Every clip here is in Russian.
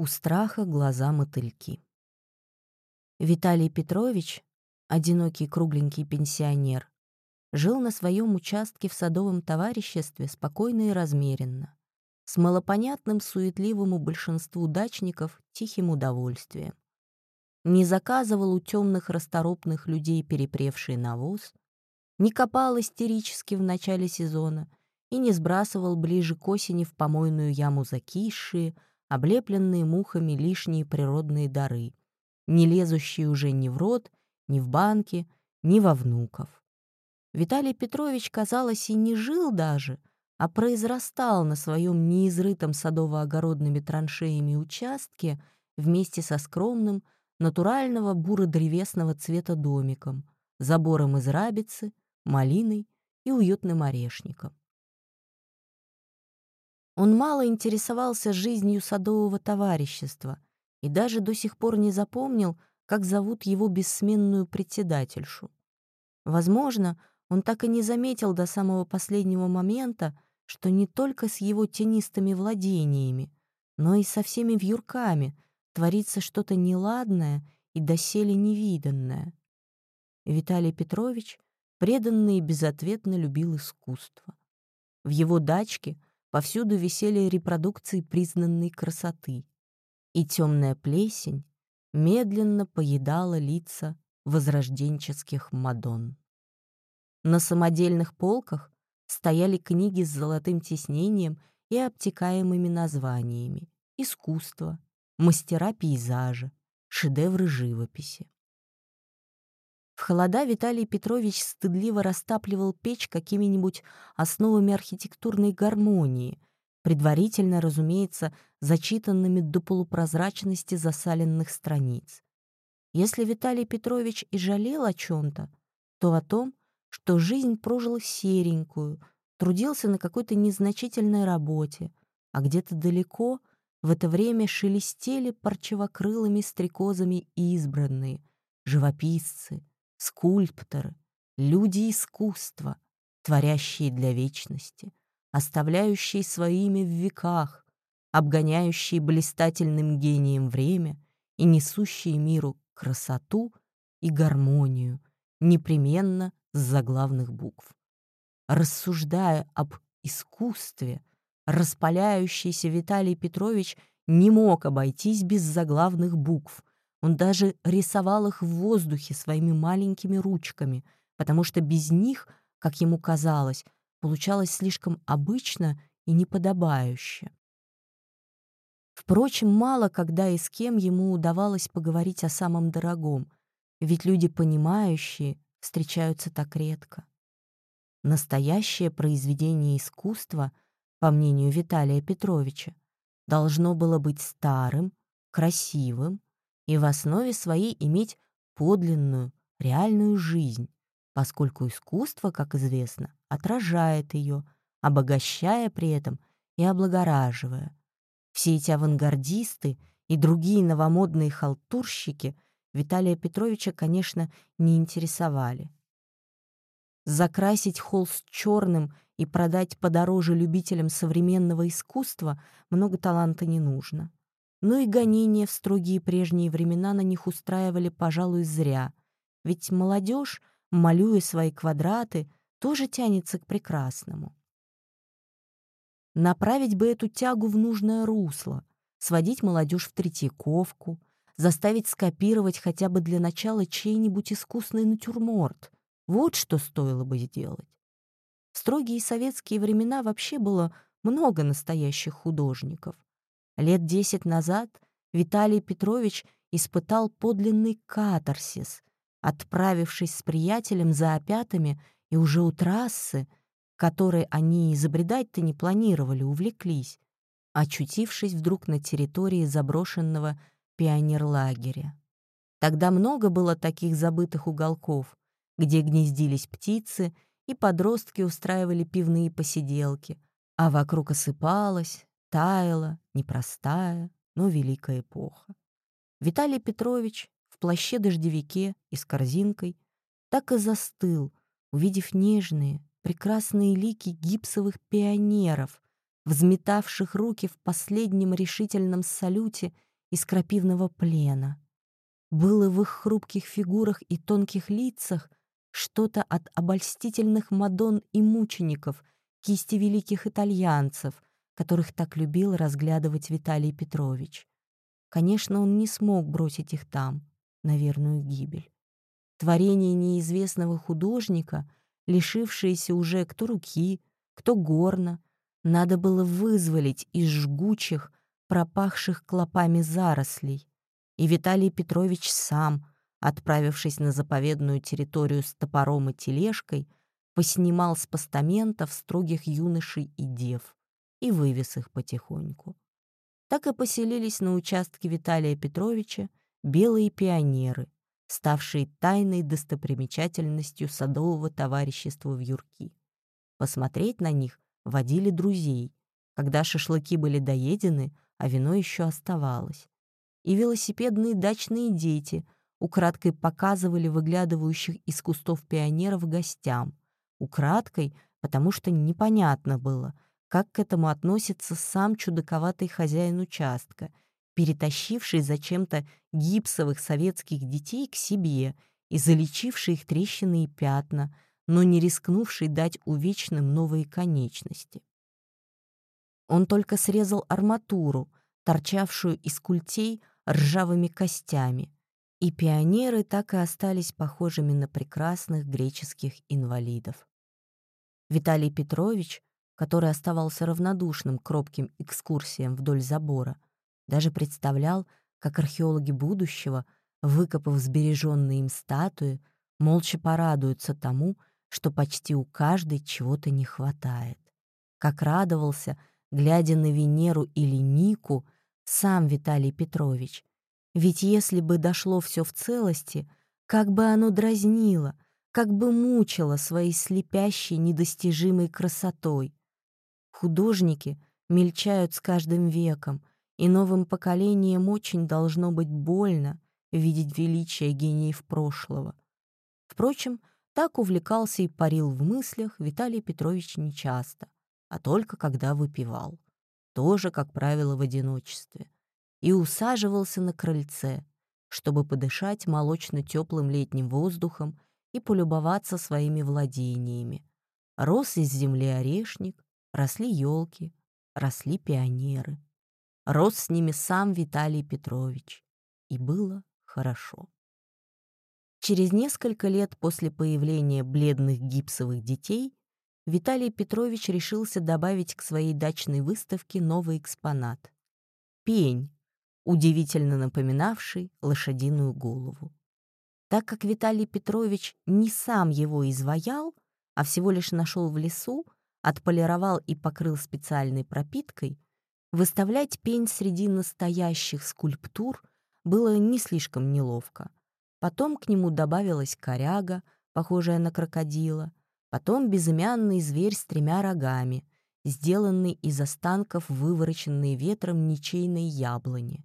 У страха глаза мотыльки. Виталий Петрович, одинокий кругленький пенсионер, жил на своем участке в садовом товариществе спокойно и размеренно, с малопонятным суетливому большинству дачников тихим удовольствием. Не заказывал у темных расторопных людей перепревший навоз, не копал истерически в начале сезона и не сбрасывал ближе к осени в помойную яму закисшие, облепленные мухами лишние природные дары, не лезущие уже ни в рот, ни в банки, ни во внуков. Виталий Петрович, казалось, и не жил даже, а произрастал на своем неизрытом садово-огородными траншеями участке вместе со скромным, натурального буро-древесного цвета домиком, забором из рабицы, малиной и уютным орешником. Он мало интересовался жизнью садового товарищества и даже до сих пор не запомнил, как зовут его бессменную председательшу. Возможно, он так и не заметил до самого последнего момента, что не только с его тенистыми владениями, но и со всеми вьюрками творится что-то неладное и доселе невиданное. Виталий Петрович преданно и безответно любил искусство. В его дачке — Повсюду висели репродукции признанной красоты. И темная плесень медленно поедала лица возрожденческих мадон. На самодельных полках стояли книги с золотым тиснением и обтекаемыми названиями «Искусство», «Мастера пейзажа», «Шедевры живописи». В холода Виталий Петрович стыдливо растапливал печь какими-нибудь основами архитектурной гармонии, предварительно, разумеется, зачитанными до полупрозрачности засаленных страниц. Если Виталий Петрович и жалел о чем-то, то о том, что жизнь прожила серенькую, трудился на какой-то незначительной работе, а где-то далеко в это время шелестели парчевокрылыми стрекозами избранные, живописцы, скульпторы, люди искусства, творящие для вечности, оставляющие свои имя в веках, обгоняющие блистательным гением время и несущие миру красоту и гармонию, непременно с заглавных букв. Рассуждая об искусстве, распаляющийся Виталий Петрович не мог обойтись без заглавных букв, он даже рисовал их в воздухе своими маленькими ручками, потому что без них, как ему казалось, получалось слишком обычно и неподобающе. Впрочем, мало когда и с кем ему удавалось поговорить о самом дорогом, ведь люди понимающие встречаются так редко. Настоящее произведение искусства, по мнению Виталия Петровича, должно было быть старым, красивым, и в основе своей иметь подлинную, реальную жизнь, поскольку искусство, как известно, отражает ее, обогащая при этом и облагораживая. Все эти авангардисты и другие новомодные халтурщики Виталия Петровича, конечно, не интересовали. Закрасить холст черным и продать подороже любителям современного искусства много таланта не нужно. Но и гонения в строгие прежние времена на них устраивали, пожалуй, зря. Ведь молодежь, малюя свои квадраты, тоже тянется к прекрасному. Направить бы эту тягу в нужное русло, сводить молодежь в Третьяковку, заставить скопировать хотя бы для начала чей-нибудь искусный натюрморт. Вот что стоило бы сделать. В строгие советские времена вообще было много настоящих художников. Лет десять назад Виталий Петрович испытал подлинный катарсис, отправившись с приятелем за опятами и уже у трассы, которой они изобретать-то не планировали, увлеклись, очутившись вдруг на территории заброшенного пионерлагеря. Тогда много было таких забытых уголков, где гнездились птицы, и подростки устраивали пивные посиделки, а вокруг осыпалось, Таяла непростая, но великая эпоха. Виталий Петрович в плаще-дождевике и с корзинкой так и застыл, увидев нежные, прекрасные лики гипсовых пионеров, взметавших руки в последнем решительном салюте из крапивного плена. Было в их хрупких фигурах и тонких лицах что-то от обольстительных мадон и мучеников, кисти великих итальянцев, которых так любил разглядывать Виталий Петрович. Конечно, он не смог бросить их там, на верную гибель. Творение неизвестного художника, лишившееся уже кто руки, кто горна, надо было вызволить из жгучих, пропахших клопами зарослей. И Виталий Петрович сам, отправившись на заповедную территорию с топором и тележкой, поснимал с постаментов строгих юношей и дев и вывез их потихоньку. Так и поселились на участке Виталия Петровича белые пионеры, ставшие тайной достопримечательностью садового товарищества в Юрки. Посмотреть на них водили друзей, когда шашлыки были доедены, а вино еще оставалось. И велосипедные дачные дети украдкой показывали выглядывающих из кустов пионеров гостям. Украдкой, потому что непонятно было, как к этому относится сам чудаковатый хозяин участка, перетащивший зачем-то гипсовых советских детей к себе и залечивший их трещины и пятна, но не рискнувший дать увечным новые конечности. Он только срезал арматуру, торчавшую из культей ржавыми костями, и пионеры так и остались похожими на прекрасных греческих инвалидов. Виталий Петрович, который оставался равнодушным к робким экскурсиям вдоль забора, даже представлял, как археологи будущего, выкопав сбереженные им статуи, молча порадуются тому, что почти у каждой чего-то не хватает. Как радовался, глядя на Венеру или Нику, сам Виталий Петрович. Ведь если бы дошло все в целости, как бы оно дразнило, как бы мучило своей слепящей, недостижимой красотой. Художники мельчают с каждым веком, и новым поколениям очень должно быть больно видеть величие гениев прошлого. Впрочем, так увлекался и парил в мыслях Виталий Петрович нечасто, а только когда выпивал. Тоже, как правило, в одиночестве. И усаживался на крыльце, чтобы подышать молочно-теплым летним воздухом и полюбоваться своими владениями. Рос из земли орешник, росли елки, росли пионеры. Рос с ними сам Виталий Петрович. И было хорошо. Через несколько лет после появления бледных гипсовых детей Виталий Петрович решился добавить к своей дачной выставке новый экспонат — пень, удивительно напоминавший лошадиную голову. Так как Виталий Петрович не сам его изваял, а всего лишь нашел в лесу, отполировал и покрыл специальной пропиткой, выставлять пень среди настоящих скульптур было не слишком неловко. Потом к нему добавилась коряга, похожая на крокодила, потом безымянный зверь с тремя рогами, сделанный из останков вывороченной ветром ничейной яблони.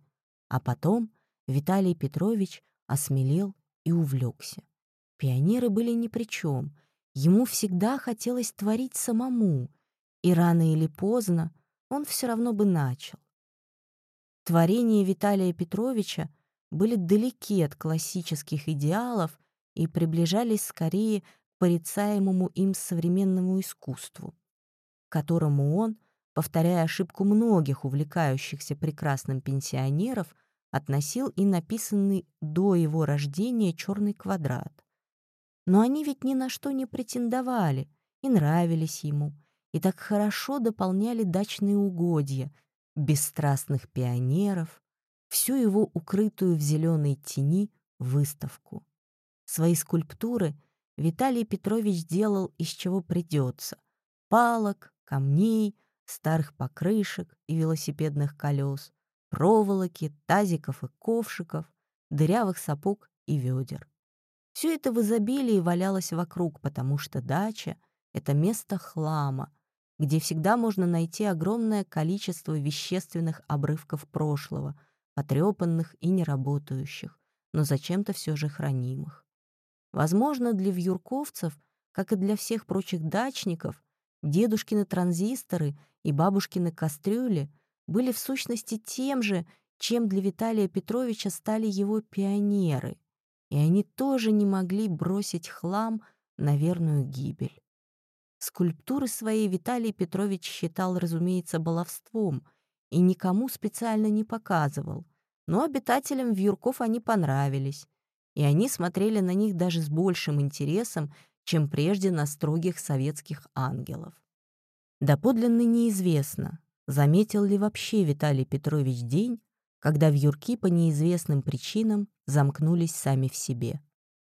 А потом Виталий Петрович осмелел и увлекся. Пионеры были ни при чем. Ему всегда хотелось творить самому, и рано или поздно он все равно бы начал. Творения Виталия Петровича были далеки от классических идеалов и приближались скорее к порицаемому им современному искусству, которому он, повторяя ошибку многих увлекающихся прекрасным пенсионеров, относил и написанный до его рождения черный квадрат. Но они ведь ни на что не претендовали и нравились ему, и так хорошо дополняли дачные угодья, бесстрастных пионеров, всю его укрытую в зеленой тени выставку. Свои скульптуры Виталий Петрович делал из чего придется — палок, камней, старых покрышек и велосипедных колес, проволоки, тазиков и ковшиков, дырявых сапог и ведер. Все это в изобилии валялось вокруг, потому что дача — это место хлама, где всегда можно найти огромное количество вещественных обрывков прошлого, потрепанных и неработающих, но зачем-то все же хранимых. Возможно, для вьюрковцев, как и для всех прочих дачников, дедушкины транзисторы и бабушкины кастрюли — были в сущности тем же чем для Виталия Петровича стали его пионеры, и они тоже не могли бросить хлам на верную гибель. Скульптуры своей Виталий Петрович считал, разумеется, баловством и никому специально не показывал, но обитателям Вьюрков они понравились, и они смотрели на них даже с большим интересом, чем прежде на строгих советских ангелов. Доподлинно неизвестно, заметил ли вообще Виталий Петрович день, когда вьюрки по неизвестным причинам замкнулись сами в себе.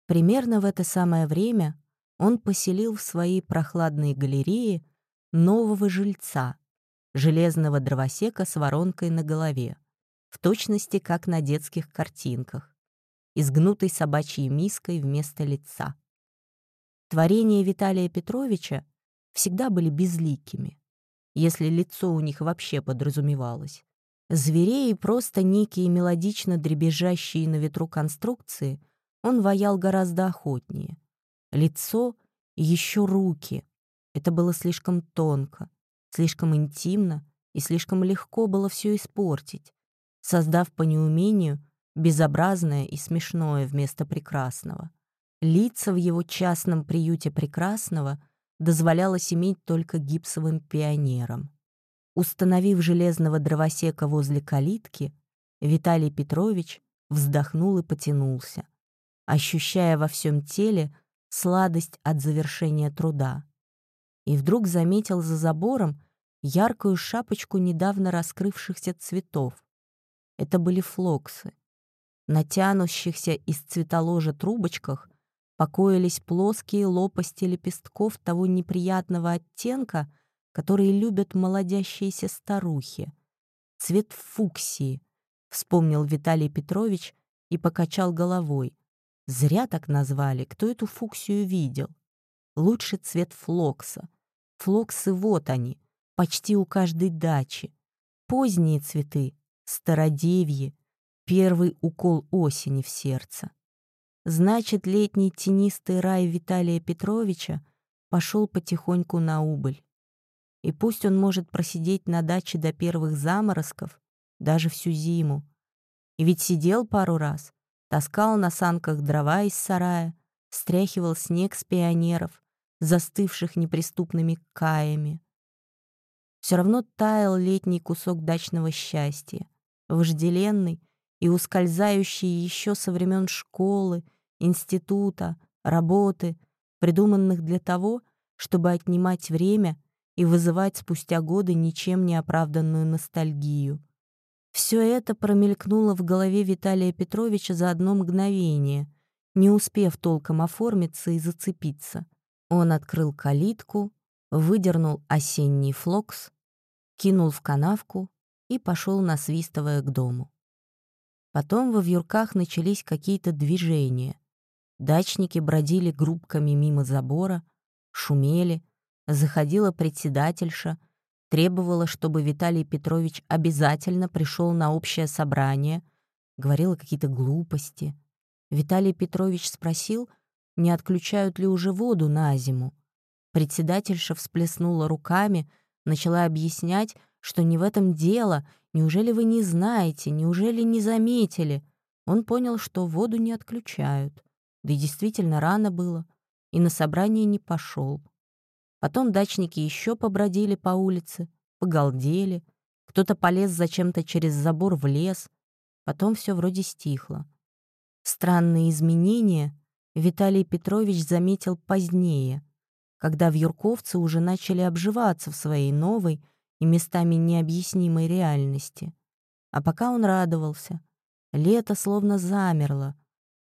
Примерно в это самое время он поселил в своей прохладной галерее нового жильца, железного дровосека с воронкой на голове, в точности как на детских картинках, изгнутой собачьей миской вместо лица. Творения Виталия Петровича всегда были безликими, если лицо у них вообще подразумевалось. Зверей и просто некие мелодично дребезжащие на ветру конструкции он ваял гораздо охотнее. Лицо еще руки. Это было слишком тонко, слишком интимно и слишком легко было все испортить, создав по неумению безобразное и смешное вместо прекрасного. Лица в его частном приюте прекрасного дозволялось иметь только гипсовым пионерам. Установив железного дровосека возле калитки, Виталий Петрович вздохнул и потянулся, ощущая во всем теле сладость от завершения труда. И вдруг заметил за забором яркую шапочку недавно раскрывшихся цветов. Это были флоксы. На тянущихся из цветоложа трубочках покоились плоские лопасти лепестков того неприятного оттенка, которые любят молодящиеся старухи. Цвет фуксии, вспомнил Виталий Петрович и покачал головой. Зря так назвали, кто эту фуксию видел. Лучше цвет флокса. Флоксы вот они, почти у каждой дачи. Поздние цветы, стародевье, первый укол осени в сердце. Значит, летний тенистый рай Виталия Петровича пошел потихоньку на убыль и пусть он может просидеть на даче до первых заморозков, даже всю зиму. И ведь сидел пару раз, таскал на санках дрова из сарая, стряхивал снег с пионеров, застывших неприступными каями. Все равно таял летний кусок дачного счастья, вожделенный и ускользающий еще со времен школы, института, работы, придуманных для того, чтобы отнимать время и вызывать спустя годы ничем не оправданную ностальгию. Все это промелькнуло в голове Виталия Петровича за одно мгновение, не успев толком оформиться и зацепиться. Он открыл калитку, выдернул осенний флокс, кинул в канавку и пошел, насвистывая к дому. Потом во вьюрках начались какие-то движения. Дачники бродили группками мимо забора, шумели — Заходила председательша, требовала, чтобы Виталий Петрович обязательно пришел на общее собрание, говорила какие-то глупости. Виталий Петрович спросил, не отключают ли уже воду на зиму. Председательша всплеснула руками, начала объяснять, что не в этом дело, неужели вы не знаете, неужели не заметили. Он понял, что воду не отключают. Да и действительно рано было, и на собрание не пошел. Потом дачники еще побродили по улице, погалдели, кто-то полез зачем-то через забор в лес, потом все вроде стихло. Странные изменения Виталий Петрович заметил позднее, когда вьюрковцы уже начали обживаться в своей новой и местами необъяснимой реальности. А пока он радовался, лето словно замерло,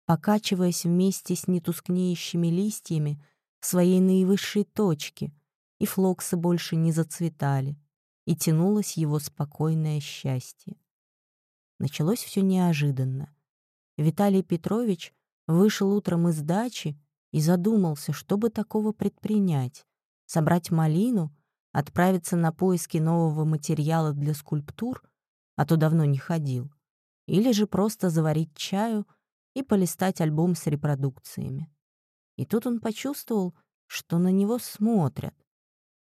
покачиваясь вместе с нетускнеющими листьями своей наивысшей точке, и флоксы больше не зацветали, и тянулось его спокойное счастье. Началось все неожиданно. Виталий Петрович вышел утром из дачи и задумался, что бы такого предпринять. Собрать малину, отправиться на поиски нового материала для скульптур, а то давно не ходил, или же просто заварить чаю и полистать альбом с репродукциями. И тут он почувствовал, что на него смотрят.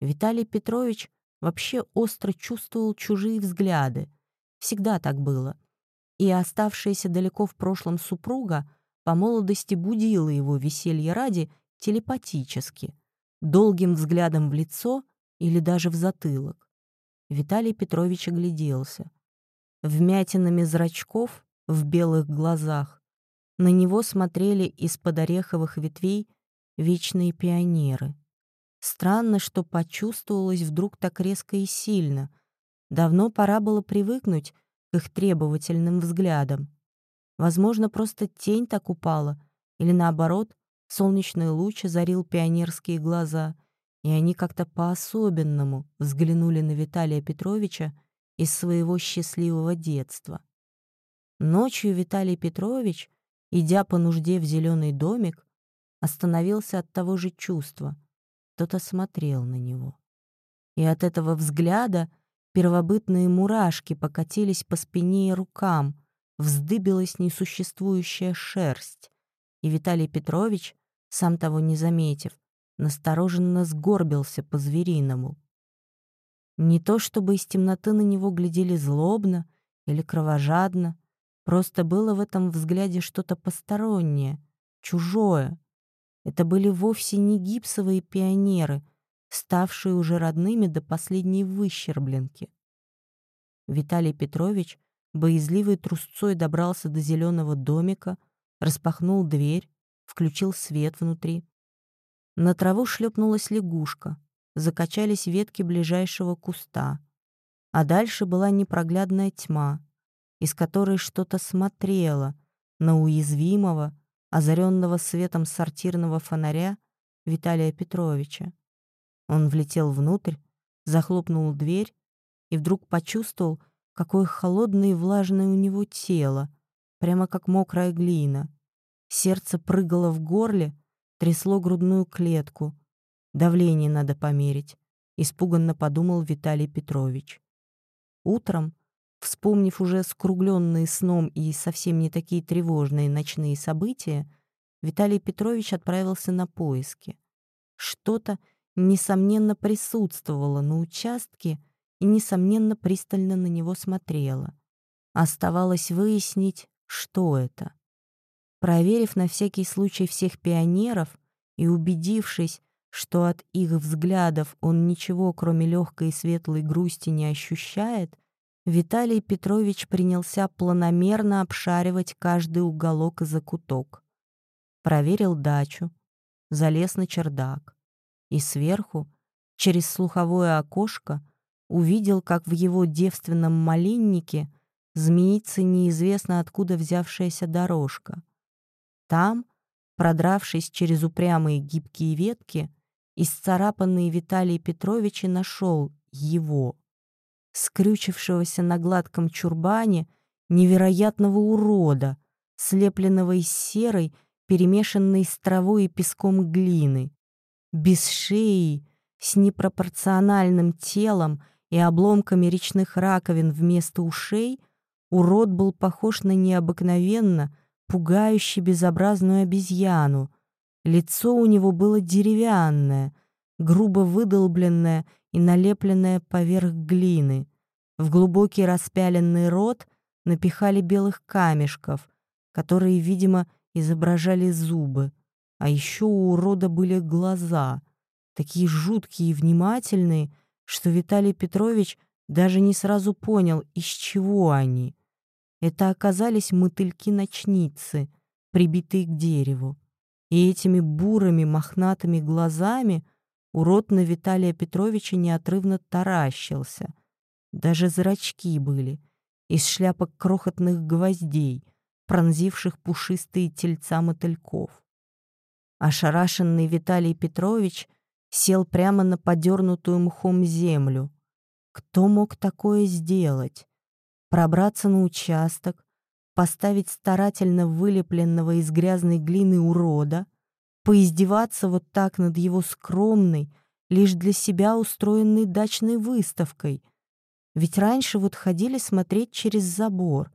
Виталий Петрович вообще остро чувствовал чужие взгляды. Всегда так было. и оставшаяся далеко в прошлом супруга по молодости будила его веселье ради телепатически, долгим взглядом в лицо или даже в затылок. Виталий Петрович огляделся. Вмятинами зрачков в белых глазах на него смотрели из-под ореховых ветвей вечные пионеры. Странно, что почувствовалось вдруг так резко и сильно. Давно пора было привыкнуть к их требовательным взглядам. Возможно, просто тень так упала, или наоборот, солнечный луч озарил пионерские глаза, и они как-то по-особенному взглянули на Виталия Петровича из своего счастливого детства. Ночью Виталий Петрович, идя по нужде в зеленый домик, остановился от того же чувства. Кто-то смотрел на него. И от этого взгляда первобытные мурашки покатились по спине и рукам, вздыбилась несуществующая шерсть, и Виталий Петрович, сам того не заметив, настороженно сгорбился по-звериному. Не то чтобы из темноты на него глядели злобно или кровожадно, просто было в этом взгляде что-то постороннее, чужое. Это были вовсе не гипсовые пионеры, ставшие уже родными до последней выщербленки. Виталий Петрович боязливой трусцой добрался до зеленого домика, распахнул дверь, включил свет внутри. На траву шлепнулась лягушка, закачались ветки ближайшего куста, а дальше была непроглядная тьма, из которой что-то смотрело на уязвимого, озаренного светом сортирного фонаря Виталия Петровича. Он влетел внутрь, захлопнул дверь и вдруг почувствовал, Какое холодное и влажное у него тело, прямо как мокрая глина. Сердце прыгало в горле, трясло грудную клетку. Давление надо померить, испуганно подумал Виталий Петрович. Утром, вспомнив уже скругленные сном и совсем не такие тревожные ночные события, Виталий Петрович отправился на поиски. Что-то, несомненно, присутствовало на участке, и, несомненно, пристально на него смотрела. Оставалось выяснить, что это. Проверив на всякий случай всех пионеров и убедившись, что от их взглядов он ничего, кроме легкой и светлой грусти, не ощущает, Виталий Петрович принялся планомерно обшаривать каждый уголок и закуток. Проверил дачу, залез на чердак. И сверху, через слуховое окошко, увидел, как в его девственном малиннике змеится неизвестно откуда взявшаяся дорожка. Там, продравшись через упрямые гибкие ветки, исцарапанный Виталий Петрович и нашел его, скрючившегося на гладком чурбане невероятного урода, слепленного из серой, перемешанной с травой и песком глины, без шеи, с непропорциональным телом и обломками речных раковин вместо ушей, урод был похож на необыкновенно, пугающе безобразную обезьяну. Лицо у него было деревянное, грубо выдолбленное и налепленное поверх глины. В глубокий распяленный рот напихали белых камешков, которые, видимо, изображали зубы. А еще у урода были глаза, такие жуткие и внимательные, что Виталий Петрович даже не сразу понял, из чего они. Это оказались мотыльки-ночницы, прибитые к дереву. И этими бурыми мохнатыми глазами урод на Виталия Петровича неотрывно таращился. Даже зрачки были, из шляпок крохотных гвоздей, пронзивших пушистые тельца мотыльков. Ошарашенный Виталий Петрович сел прямо на подернутую мхом землю. Кто мог такое сделать? Пробраться на участок, поставить старательно вылепленного из грязной глины урода, поиздеваться вот так над его скромной, лишь для себя устроенной дачной выставкой. Ведь раньше вот ходили смотреть через забор,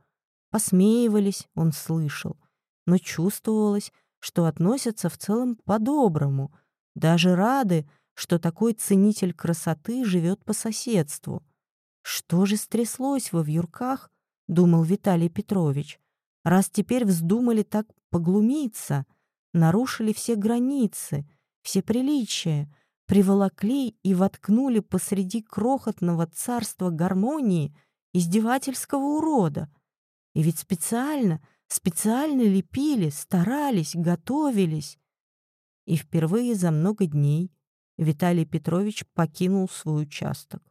посмеивались, он слышал, но чувствовалось, что относятся в целом по-доброму — даже рады, что такой ценитель красоты живет по соседству. Что же стряслось во вьюрках думал Виталий Петрович, раз теперь вздумали так поглумиться, нарушили все границы, все приличия, приволокли и воткнули посреди крохотного царства гармонии издевательского урода. И ведь специально, специально лепили, старались, готовились. И впервые за много дней Виталий Петрович покинул свой участок.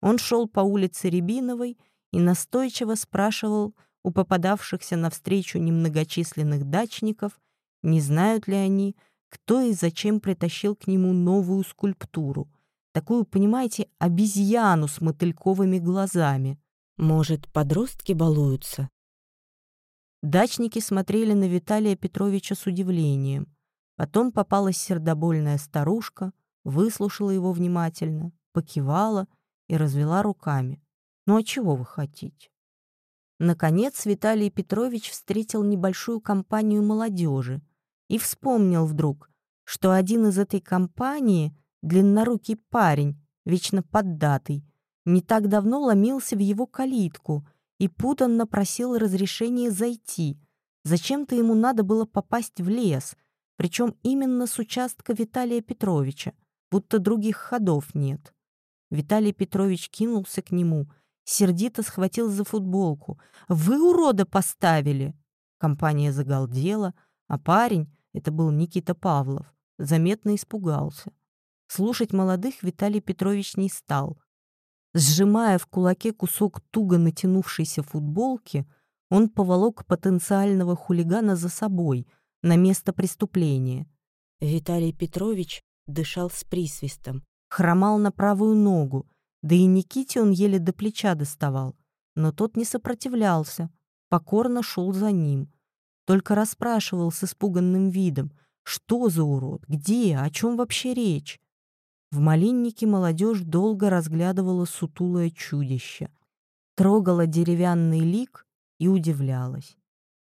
Он шел по улице Рябиновой и настойчиво спрашивал у попадавшихся навстречу немногочисленных дачников, не знают ли они, кто и зачем притащил к нему новую скульптуру, такую, понимаете, обезьяну с мотыльковыми глазами. Может, подростки балуются? Дачники смотрели на Виталия Петровича с удивлением. Потом попалась сердобольная старушка, выслушала его внимательно, покивала и развела руками. «Ну а чего вы хотите?» Наконец Виталий Петрович встретил небольшую компанию молодежи и вспомнил вдруг, что один из этой компании, длиннорукий парень, вечно поддатый, не так давно ломился в его калитку и путанно просил разрешения зайти. Зачем-то ему надо было попасть в лес, причем именно с участка Виталия Петровича, будто других ходов нет. Виталий Петрович кинулся к нему, сердито схватил за футболку. «Вы урода поставили!» Компания загалдела, а парень, это был Никита Павлов, заметно испугался. Слушать молодых Виталий Петрович не стал. Сжимая в кулаке кусок туго натянувшейся футболки, он поволок потенциального хулигана за собой, на место преступления. Виталий Петрович дышал с присвистом, хромал на правую ногу, да и Никите он еле до плеча доставал, но тот не сопротивлялся, покорно шел за ним. Только расспрашивал с испуганным видом, что за урод, где, о чем вообще речь. В малиннике молодежь долго разглядывала сутулое чудище, трогала деревянный лик и удивлялась.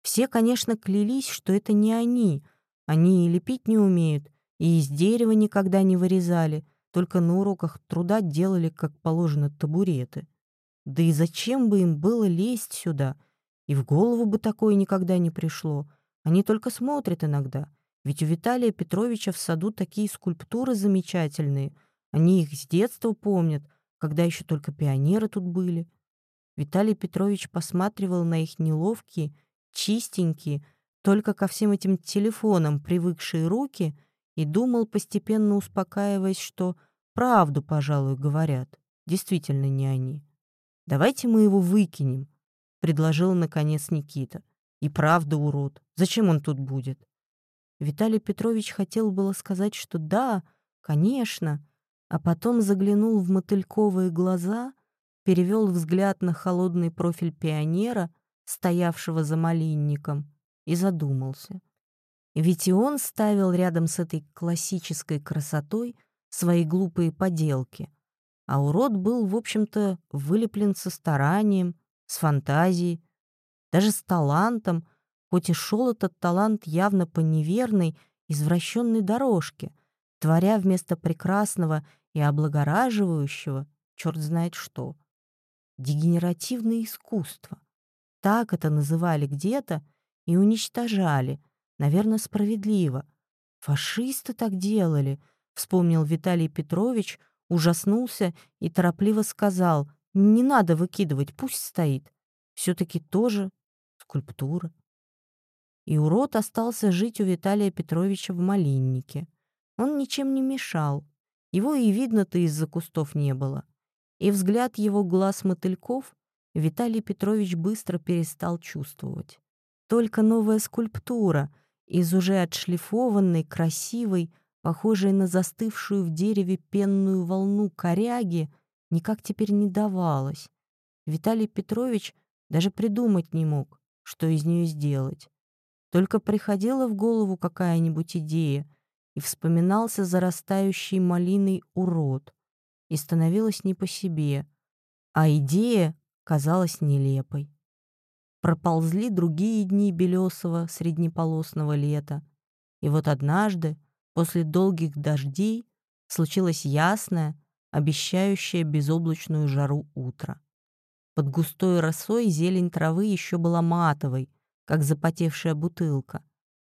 Все, конечно, клялись, что это не они. Они и лепить не умеют, и из дерева никогда не вырезали, только на уроках труда делали, как положено, табуреты. Да и зачем бы им было лезть сюда? И в голову бы такое никогда не пришло. Они только смотрят иногда. Ведь у Виталия Петровича в саду такие скульптуры замечательные. Они их с детства помнят, когда еще только пионеры тут были. Виталий Петрович посматривал на их неловкие, чистенькие, только ко всем этим телефонам привыкшие руки и думал, постепенно успокаиваясь, что правду, пожалуй, говорят. Действительно не они. «Давайте мы его выкинем», — предложил, наконец, Никита. «И правда, урод. Зачем он тут будет?» Виталий Петрович хотел было сказать, что да, конечно, а потом заглянул в мотыльковые глаза, перевел взгляд на холодный профиль пионера — стоявшего за малинником, и задумался. Ведь и он ставил рядом с этой классической красотой свои глупые поделки, а урод был, в общем-то, вылеплен со старанием, с фантазией, даже с талантом, хоть и шел этот талант явно по неверной, извращенной дорожке, творя вместо прекрасного и облагораживающего черт знает что. Дегенеративное искусство так это называли где-то, и уничтожали. Наверное, справедливо. Фашисты так делали, вспомнил Виталий Петрович, ужаснулся и торопливо сказал, не надо выкидывать, пусть стоит. Все-таки тоже скульптура. И урод остался жить у Виталия Петровича в малиннике. Он ничем не мешал. Его и видно-то из-за кустов не было. И взгляд его глаз мотыльков Виталий Петрович быстро перестал чувствовать. Только новая скульптура из уже отшлифованной, красивой, похожей на застывшую в дереве пенную волну коряги, никак теперь не давалась. Виталий Петрович даже придумать не мог, что из нее сделать. Только приходила в голову какая-нибудь идея, и вспоминался зарастающий малиной урод, и становилось не по себе. А идея казалась нелепой. Проползли другие дни белесого среднеполосного лета, и вот однажды, после долгих дождей, случилось ясное, обещающее безоблачную жару утро. Под густой росой зелень травы еще была матовой, как запотевшая бутылка,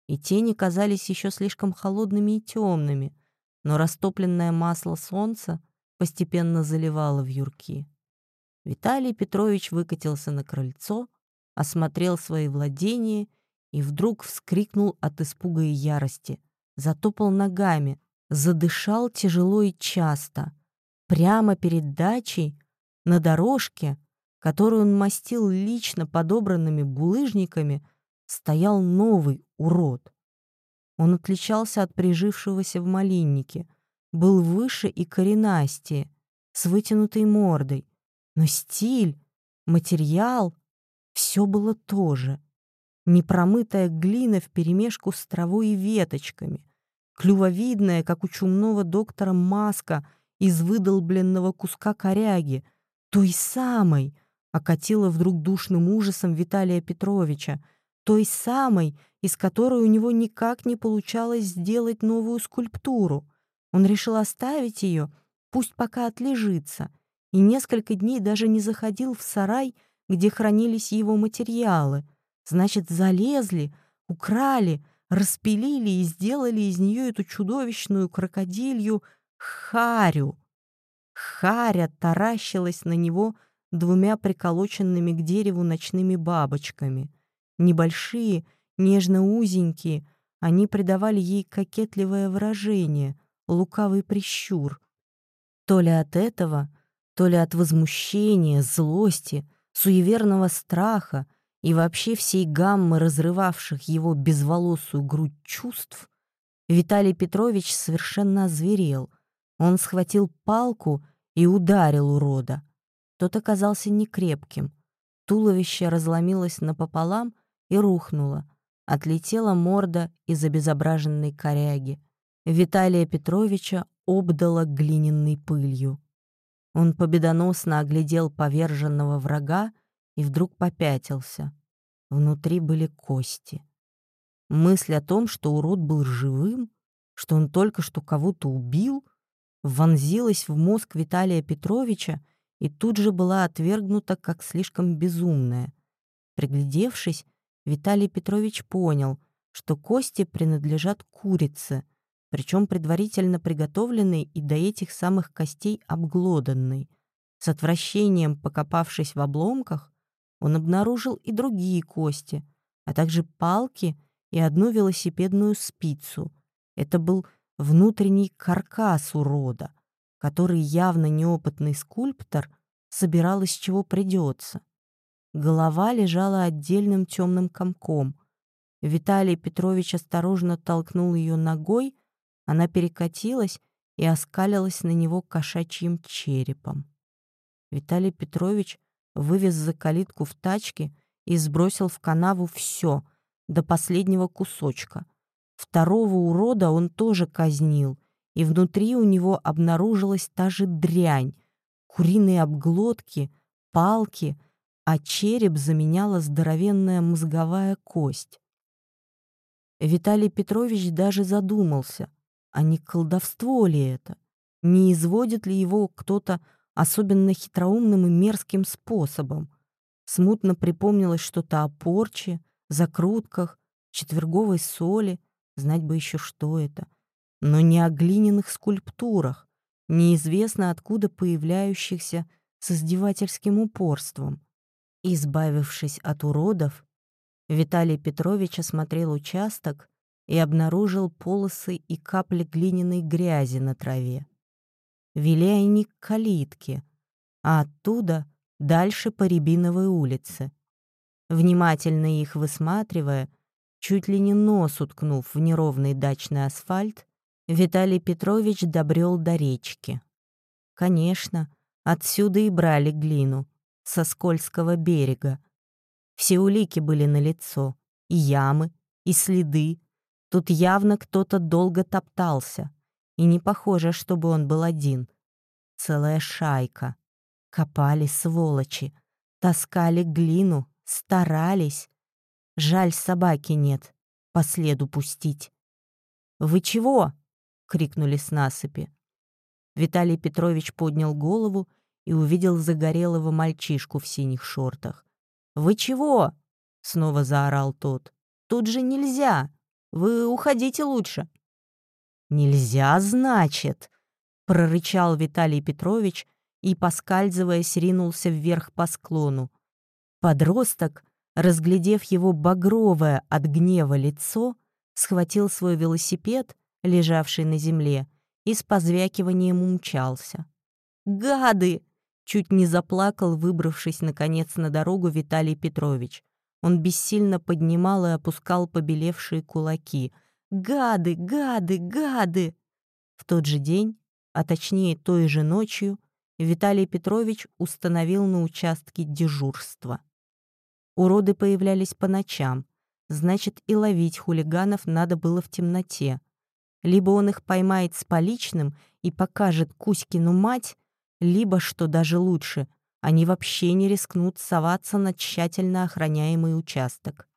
и тени казались еще слишком холодными и темными, но растопленное масло солнца постепенно заливало в юрки. Виталий Петрович выкатился на крыльцо, осмотрел свои владения и вдруг вскрикнул от испуга и ярости, затопал ногами, задышал тяжело и часто. Прямо перед дачей, на дорожке, которую он мастил лично подобранными булыжниками, стоял новый урод. Он отличался от прижившегося в малиннике, был выше и коренастее, с вытянутой мордой, но стиль, материал — все было то же. Непромытая глина вперемешку с травой и веточками, клювовидная, как у чумного доктора, маска из выдолбленного куска коряги, той самой, окатила вдруг душным ужасом Виталия Петровича, той самой, из которой у него никак не получалось сделать новую скульптуру. Он решил оставить ее, пусть пока отлежится, и несколько дней даже не заходил в сарай, где хранились его материалы. Значит, залезли, украли, распилили и сделали из нее эту чудовищную крокодилью Харю. Харя таращилась на него двумя приколоченными к дереву ночными бабочками. Небольшие, нежно-узенькие, они придавали ей кокетливое выражение, лукавый прищур. То ли от этого, то ли от возмущения, злости, суеверного страха и вообще всей гаммы разрывавших его безволосую грудь чувств, Виталий Петрович совершенно озверел. Он схватил палку и ударил урода. Тот оказался некрепким. Туловище разломилось напополам и рухнуло. Отлетела морда из обезображенной коряги. Виталия Петровича обдала глиняной пылью. Он победоносно оглядел поверженного врага и вдруг попятился. Внутри были кости. Мысль о том, что урод был живым, что он только что кого-то убил, вонзилась в мозг Виталия Петровича и тут же была отвергнута как слишком безумная. Приглядевшись, Виталий Петрович понял, что кости принадлежат курице, причем предварительно приготовленной и до этих самых костей обглоданной. С отвращением покопавшись в обломках, он обнаружил и другие кости, а также палки и одну велосипедную спицу. Это был внутренний каркас урода — который явно неопытный скульптор собирал из чего придется. Голова лежала отдельным темным комком. Виталий Петрович осторожно толкнул ее ногой, она перекатилась и оскалилась на него кошачьим черепом. Виталий Петрович вывез за калитку в тачке и сбросил в канаву все, до последнего кусочка. Второго урода он тоже казнил, и внутри у него обнаружилась та же дрянь, куриные обглотки, палки, а череп заменяла здоровенная мозговая кость. Виталий Петрович даже задумался, а не колдовство ли это? Не изводит ли его кто-то особенно хитроумным и мерзким способом? Смутно припомнилось что-то о порче, закрутках, четверговой соли, знать бы еще что это — но не о глиняных скульптурах, неизвестно откуда появляющихся с издевательским упорством. Избавившись от уродов, Виталий Петрович осмотрел участок и обнаружил полосы и капли глиняной грязи на траве. Вели они к калитке, а оттуда дальше по Рябиновой улице. Внимательно их высматривая, чуть ли не нос уткнув в неровный дачный асфальт, Виталий Петрович добрел до речки. Конечно, отсюда и брали глину, со скользкого берега. Все улики были налицо, и ямы, и следы. Тут явно кто-то долго топтался, и не похоже, чтобы он был один. Целая шайка. Копали сволочи, таскали глину, старались. Жаль, собаки нет, по следу пустить. «Вы чего?» крикнули с насыпи. Виталий Петрович поднял голову и увидел загорелого мальчишку в синих шортах. «Вы чего?» — снова заорал тот. «Тут же нельзя! Вы уходите лучше!» «Нельзя, значит!» — прорычал Виталий Петрович и, поскальзываясь, ринулся вверх по склону. Подросток, разглядев его багровое от гнева лицо, схватил свой велосипед, лежавший на земле, и с позвякиванием умчался. «Гады!» — чуть не заплакал, выбравшись, наконец, на дорогу Виталий Петрович. Он бессильно поднимал и опускал побелевшие кулаки. «Гады! Гады! Гады!» В тот же день, а точнее той же ночью, Виталий Петрович установил на участке дежурство. Уроды появлялись по ночам, значит, и ловить хулиганов надо было в темноте. Либо он их поймает с поличным и покажет Кузькину мать, либо, что даже лучше, они вообще не рискнут соваться на тщательно охраняемый участок.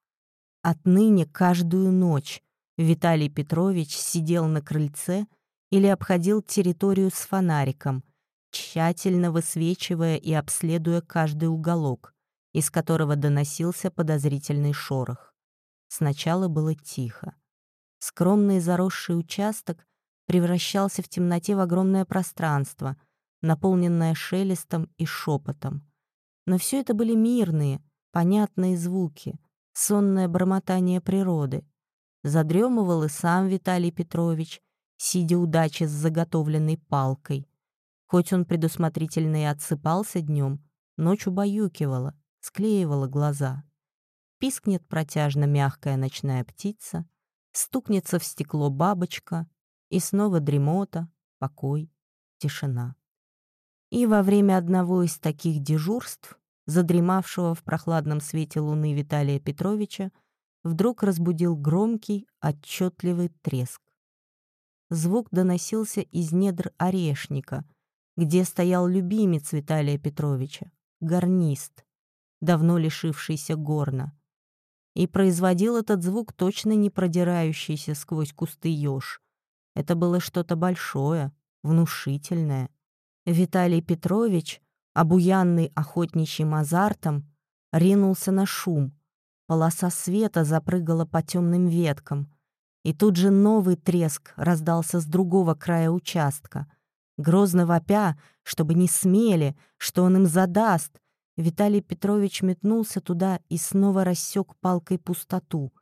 Отныне каждую ночь Виталий Петрович сидел на крыльце или обходил территорию с фонариком, тщательно высвечивая и обследуя каждый уголок, из которого доносился подозрительный шорох. Сначала было тихо. Скромный заросший участок превращался в темноте в огромное пространство, наполненное шелестом и шепотом. Но все это были мирные, понятные звуки, сонное бормотание природы. Задремывал и сам Виталий Петрович, сидя у дачи с заготовленной палкой. Хоть он предусмотрительно и отсыпался днем, ночь убаюкивала, склеивала глаза. Пискнет протяжно мягкая ночная птица, стукнется в стекло бабочка, и снова дремота, покой, тишина. И во время одного из таких дежурств, задремавшего в прохладном свете луны Виталия Петровича, вдруг разбудил громкий, отчетливый треск. Звук доносился из недр орешника, где стоял любимец Виталия Петровича, гарнист, давно лишившийся горна и производил этот звук точно не продирающийся сквозь кусты еж. Это было что-то большое, внушительное. Виталий Петрович, обуянный охотничьим азартом, ринулся на шум. Полоса света запрыгала по темным веткам. И тут же новый треск раздался с другого края участка. Грозно вопя, чтобы не смели, что он им задаст, Виталий Петрович метнулся туда и снова рассек палкой пустоту.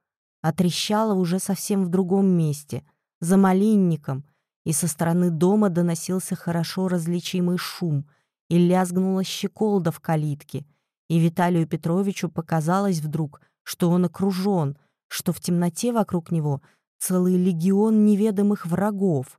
Отрещало уже совсем в другом месте, за малинником, и со стороны дома доносился хорошо различимый шум, и лязгнула щеколда в калитке, и Виталию Петровичу показалось вдруг, что он окружен, что в темноте вокруг него целый легион неведомых врагов.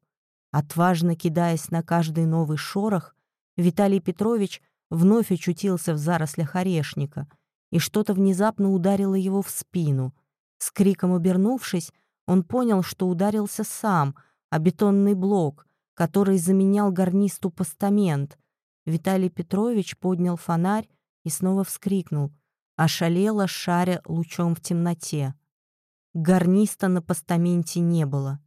Отважно кидаясь на каждый новый шорох, Виталий Петрович — вновь очутился в зарослях орешника, и что-то внезапно ударило его в спину. С криком обернувшись, он понял, что ударился сам, а бетонный блок, который заменял гарнисту постамент. Виталий Петрович поднял фонарь и снова вскрикнул, ошалело шаря лучом в темноте. Гарниста на постаменте не было.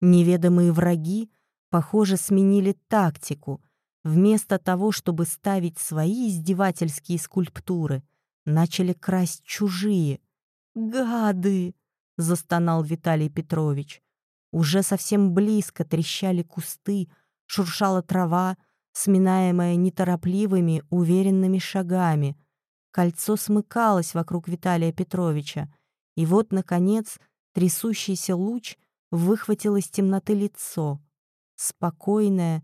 Неведомые враги, похоже, сменили тактику — Вместо того, чтобы ставить свои издевательские скульптуры, начали красть чужие. «Гады!» — застонал Виталий Петрович. Уже совсем близко трещали кусты, шуршала трава, сминаемая неторопливыми, уверенными шагами. Кольцо смыкалось вокруг Виталия Петровича, и вот, наконец, трясущийся луч выхватил из темноты лицо. Спокойное,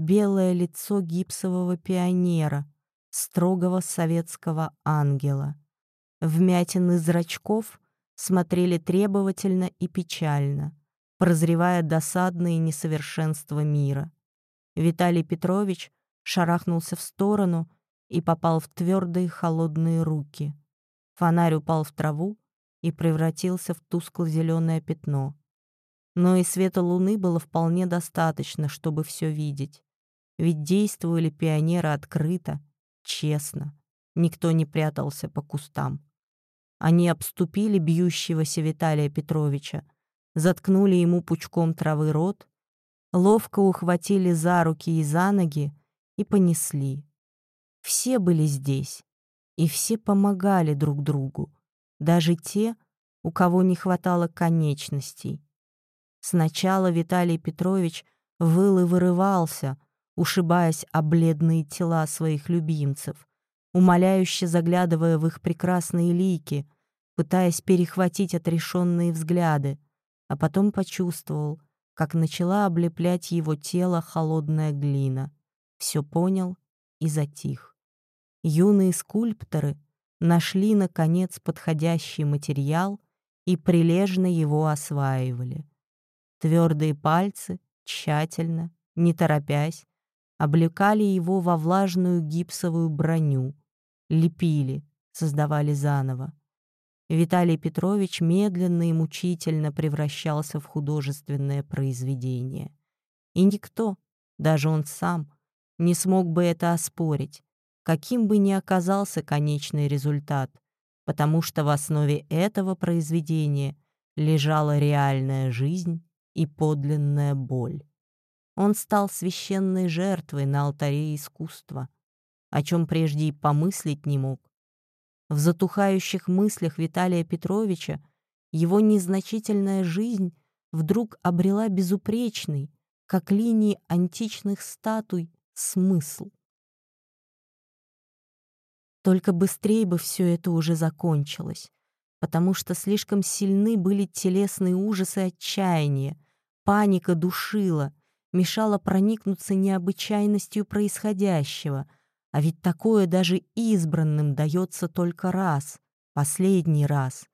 белое лицо гипсового пионера, строгого советского ангела. Вмятины зрачков смотрели требовательно и печально, прозревая досадные несовершенства мира. Виталий Петрович шарахнулся в сторону и попал в твердые холодные руки. Фонарь упал в траву и превратился в тускло-зеленое пятно. Но и света луны было вполне достаточно, чтобы все видеть. Ведь действовали пионеры открыто, честно. Никто не прятался по кустам. Они обступили бьющегося Виталия Петровича, заткнули ему пучком травы рот, ловко ухватили за руки и за ноги и понесли, Все были здесь, и все помогали друг другу, даже те, у кого не хватало конечностей. Сначала Виталий Петрович выл и вырывался, ушибаясь о бледные тела своих любимцев, умоляюще заглядывая в их прекрасные лики, пытаясь перехватить отрешенные взгляды, а потом почувствовал, как начала облеплять его тело холодная глина. Все понял и затих. Юные скульпторы нашли, наконец, подходящий материал и прилежно его осваивали. Твердые пальцы, тщательно, не торопясь, облекали его во влажную гипсовую броню, лепили, создавали заново. Виталий Петрович медленно и мучительно превращался в художественное произведение. И никто, даже он сам, не смог бы это оспорить, каким бы ни оказался конечный результат, потому что в основе этого произведения лежала реальная жизнь и подлинная боль. Он стал священной жертвой на алтаре искусства, о чем прежде и помыслить не мог, в затухающих мыслях Виталия Петровича его незначительная жизнь вдруг обрела безупречный, как линии античных статуй, смысл. Только быстрее бы все это уже закончилось, потому что слишком сильны были телесные ужасы отчаяния, паника душила, мешала проникнуться необычайностью происходящего — а ведь такое даже избранным дается только раз, последний раз.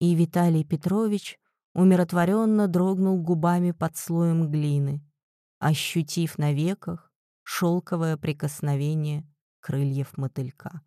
И Виталий Петрович умиротворенно дрогнул губами под слоем глины, ощутив на веках шелковое прикосновение крыльев мотылька.